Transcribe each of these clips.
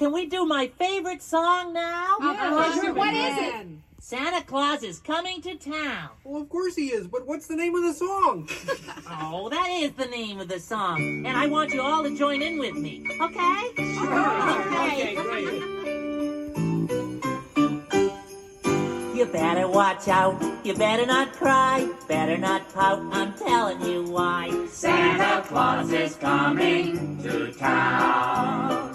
can we do my favorite song now? Yeah, sure. What is it? Santa Claus is coming to town. Well, of course he is, but what's the name of the song? Oh, that is the name of the song. And I want you all to join in with me. Okay? okay, great. You better watch out. You better not cry. Better not pout. I'm telling you why. Santa Claus is coming to town.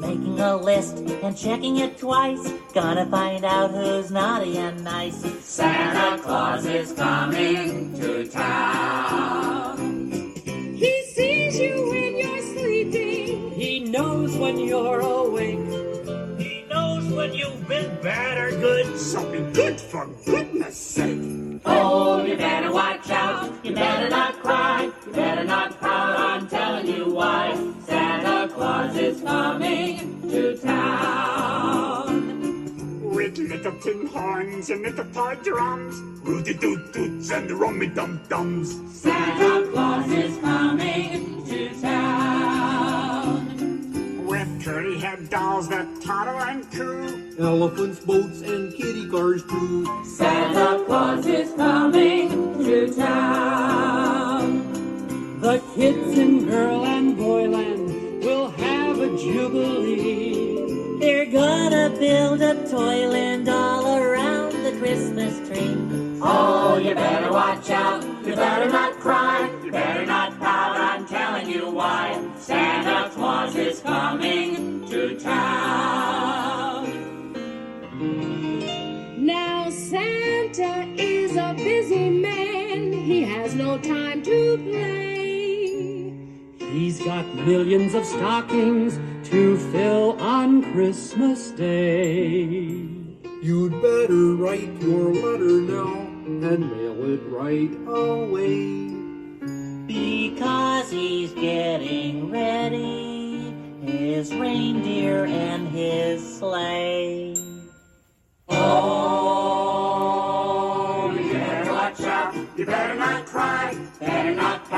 Making a list and checking it twice. Gonna find out who's naughty and nice. Santa Claus is coming to town. He sees you when you're sleeping. He knows when you're awake. He knows when you've been bad is coming to town. With little tin horns and little toy drums, Rudy toot toots and rummy dum dums. Santa Claus is coming to town. With curly haired dolls that toddle and coo. Elephants, boats, and kitty cars too. Santa Claus is coming to town. The kids in girl and boyland will have a jubilee. They're gonna build a toyland all around the Christmas tree. Oh, you better watch out. You better not cry. You better not pout. I'm telling you why. Santa Claus is coming to town. Now Santa is a busy man. He has no time to play. He's got millions of stockings to fill on Christmas Day. You'd better write your letter now and mail it right away. Because he's getting ready. His reindeer and his sleigh. Oh, you better watch out. You better not cry. Better not pout.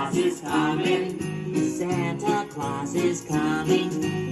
Claus is coming. Santa Claus is coming.